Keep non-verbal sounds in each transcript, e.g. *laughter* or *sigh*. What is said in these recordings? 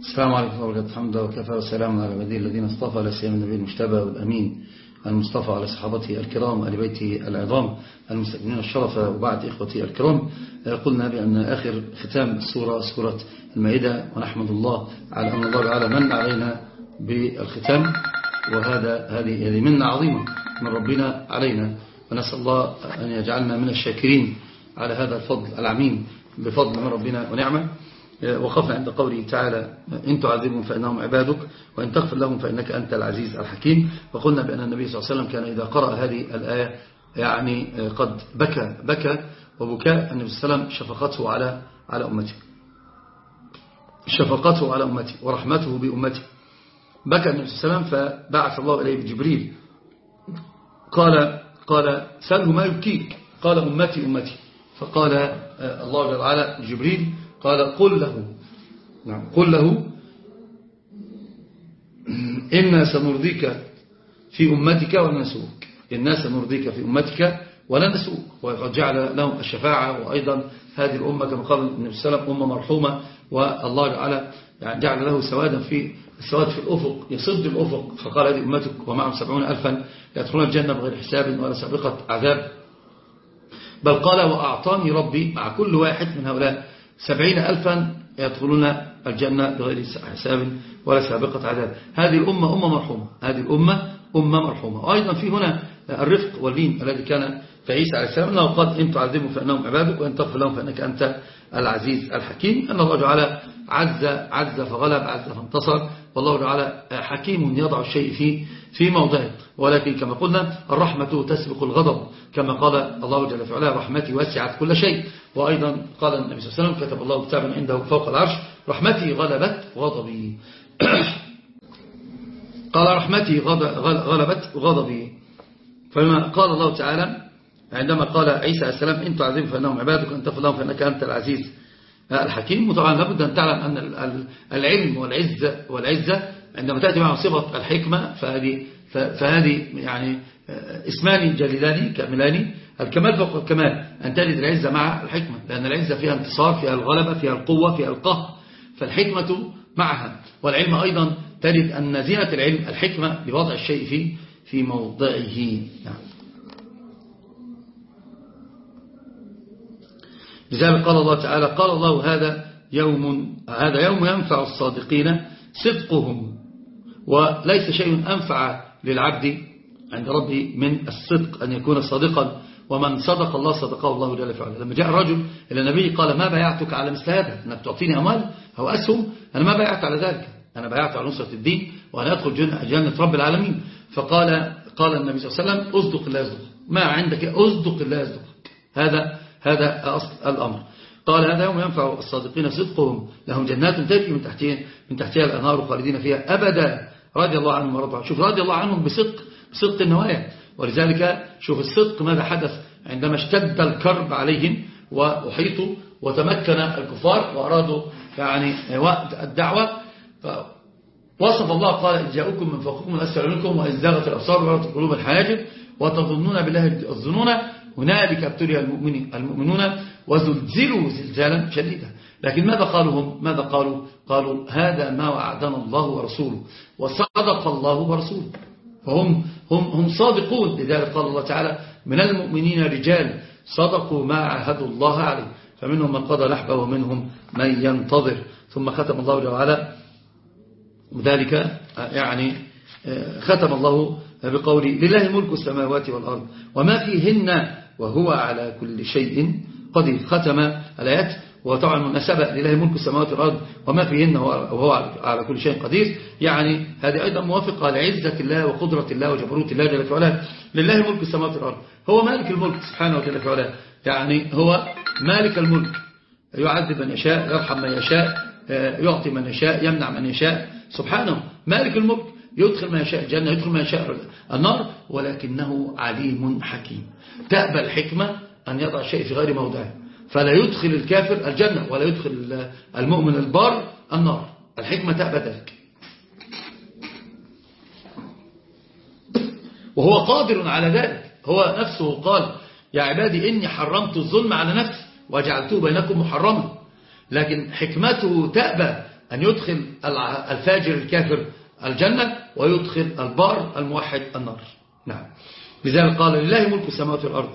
السلام عليكم ورحمة الله. الحمد وكفى وسلام على عباده الذين اصطفى على سيما النبي المجتبى والأمين المصطفى على صحابته الكرام آل بيته العظام المستقبلين الشرف وبعد إخوتي الكرام. قلنا بأن آخر ختام السورة سورة المائدة ونحمد الله على أن الله تعالى من علينا بالختام وهذا هذه هذه منة عظيمة من ربنا علينا. ونسأل الله أن يجعلنا من الشاكرين على هذا الفضل العميم بفضل من ربنا ونعمة. وقفنا عند قوله تعالى إن تعذبهم فإنهم عبادك وإن تغفر لهم فإنك أنت العزيز الحكيم. وقلنا بأن النبي صلى الله عليه وسلم كان إذا قرأ هذه الآية يعني قد بكى بكى وبكاء النبي صلى الله عليه وسلم شفقته على على أمته. شفقته على أمته ورحمته بأمته. بكى النبي صلى الله عليه وسلم فبعث الله إليه بجبريل. قال قال سأله ما يبكيك؟ قال أمتي أمتي. فقال الله جل وعلا جبريل قال قل له. نعم. قل له. إنا سنرضيك في أمتك ونسوك إنا سنرضيك في أمتك ولا نسوك وقد جعل لهم الشفاعة. وأيضا هذه الأمة كما قال النبي صلى الله عليه وسلم أمة مرحومة. والله جعل يعني جعل له سوادا في السواد في الأفق. يصد الأفق. فقال هذه أمتك ومعهم سبعون ألفا يدخلون الجنة بغير حساب ولا سابقة عذاب. بل قال وأعطاني ربي مع كل واحد من هؤلاء سبعين ألفا يدخلون الجنة بغير حساب ولا سابقة عذاب. هذه الأمة أمة مرحومة. هذه الأمة أمة مرحومة. وأيضا في هنا الرفق واللين الذي كان في عيسى عليه السلام أنه قال إن تعذبوا فإنهم عبادك وإن تغفر لهم فإنك أنت العزيز الحكيم أن الله تعالى عز عز فغلب عز فانتصر والله تعالى حكيم يضع الشيء في في موضعه. ولكن كما قلنا الرحمة تسبق الغضب. كما قال الله جل في علاه رحمتي وسعت كل شيء. وأيضا قال النبي صلى الله عليه وسلم كتب الله كتابا عنده فوق العرش رحمتي غلبت غضبي. *clears throat* قال رحمتي غلبت غضبي. فلما قال الله تعالى عندما قال عيسى السلام إن تعذب فإنهم عبادك وإن تغفر فإنك أنت العزيز. الحكيم وطبعا لابد أن تعلم أن العلم والعزة والعزة عندما تأتي مع صفة الحكمة فهذه فهذه يعني اسمان جليلان كاملان. الكمال فوق الكمال أن تجد العزة مع الحكمة لأن العزة فيها انتصار فيها الغلبة فيها القوة فيها القهر فالحكمة معها. والعلم أيضا تجد أن زينة العلم الحكمة لوضع الشيء في في موضعه. نعم. لذلك قال الله تعالى قال الله هذا يوم هذا يوم ينفع الصادقين صدقهم وليس شيء أنفع للعبد عند ربه من الصدق أن يكون صادقا. ومن صدق الله صدقه الله جل وعلا. لما جاء الرجل إلى النبي قال ما بايعتك على مثل هذا؟ أنك تعطيني أموال؟ أو أسهم؟ أنا ما بايعت على ذلك. أنا بايعت على نصرة الدين وأنا أدخل جنة رب العالمين. فقال قال النبي صلى الله عليه وسلم أصدق الله يصدق. ما عندك أصدق. الله يصدق هذا هذا أصل الأمر. قال هذا يوم ينفع الصادقين صدقهم. لهم جنات تجري من تحتها من تحتها الأنهار خالدين فيها أبدا. رضي الله عنهم ورضوا شوف رضي الله عنهم بصدق بصدق النوايا. ولذلك شوف الصدق ماذا حدث؟ عندما اشتد الكرب عليهم وأحيطوا وتمكن الكفار وأرادوا يعني وقت الدعوة. وصف الله قال إذ جاءكم من فوقكم من أسفل منكم وإذ زاغت الأبصار وغلت القلوب الحناجر وتظنون بالله الظنون هنالك ابتلي المؤمنون وزلزلوا زلزالا شديدا. لكن ماذا قالوا هم؟ ماذا قالوا؟ قالوا هذا ما وعدنا الله ورسوله وصدق الله ورسوله. فهم هم هم صادقون. لذلك قال الله تعالى من المؤمنين رجال صدقوا ما عهدوا الله عليه. فمنهم من قضى نحبه ومنهم من ينتظر. ثم ختم الله جل وعلا. وذلك يعني ختم الله بقوله لله ملك السماوات والأرض وما فيهن وهو على كل شيء قدير. ختم الآيات. وطبعا مناسبة لله ملك السماوات والأرض وما فيهن وهو على كل شيء قدير. يعني هذه أيضا موافقة لعزة الله وقدرة الله وجبروت الله جل وعلا. لله ملك السماوات والأرض. هو مالك الملك سبحانه وتعالى يعني هو مالك الملك. يعذب من يشاء يرحم من يشاء يعطي من يشاء يمنع من يشاء. سبحانه مالك الملك. يدخل من يشاء الجنة يدخل من يشاء النار ولكنه عليم حكيم. تأبى الحكمة أن يضع الشيء في غير موضعه. فلا يدخل الكافر الجنة ولا يدخل المؤمن البار النار. الحكمة تأبى ذلك. وهو قادر على ذلك. هو نفسه قال يا عبادي إني حرمت الظلم على نفسي وجعلته بينكم محرما. لكن حكمته تأبى أن يدخل الفاجر الكافر الجنة ويدخل البار الموحد النار. نعم. لذلك قال لله ملك السماوات والأرض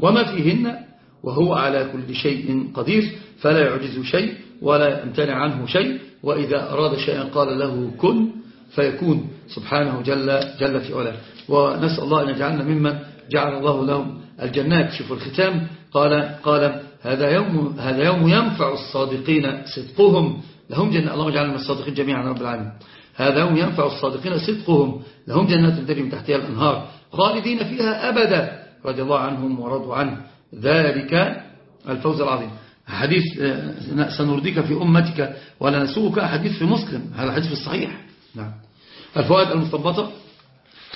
وما فيهن وهو على كل شيء قدير فلا يعجز شيء ولا يمتنع عنه شيء وإذا أراد شيئا قال له كن فيكون سبحانه جل, جل في علاه. ونسأل الله أن يجعلنا ممن جعل الله لهم الجنات. شوفوا الختام. قال قال هذا يوم هذا يوم ينفع الصادقين صدقهم. لهم جنة. اللهم اجعلنا من الصادقين جميعا رب العالمين. هذا يوم ينفع الصادقين صدقهم. لهم جنات تجري من تحتها الأنهار خالدين فيها أبدا. رضي الله عنهم ورضوا عنه. ذلك الفوز العظيم. حديث آه، سنرديك في أمتك ولا نسوك حديث في مسلم. هذا حديث في الصحيح. نعم. الفوائد المستنبطة.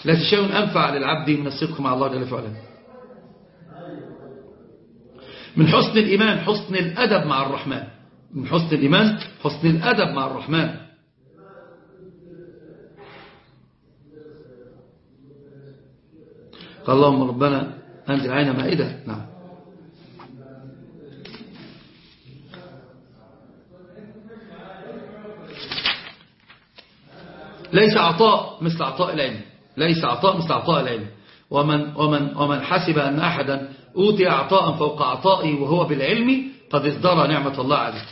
لا شيء أنفع للعبد من الصدق مع الله جل وعلا. من حسن الإيمان حسن الأدب مع الرحمن. من حسن الإيمان حسن الأدب مع الرحمن. قال اللهم ربنا أنزل عين مائدة. نعم. ليس عطاء مثل عطاء العلم. ليس عطاء مثل عطاء العلم. ومن, ومن, ومن حسب أن أحدا أوتي عطاء فوق عطائي وهو بالعلم قد ازدرى نعمة الله عليه.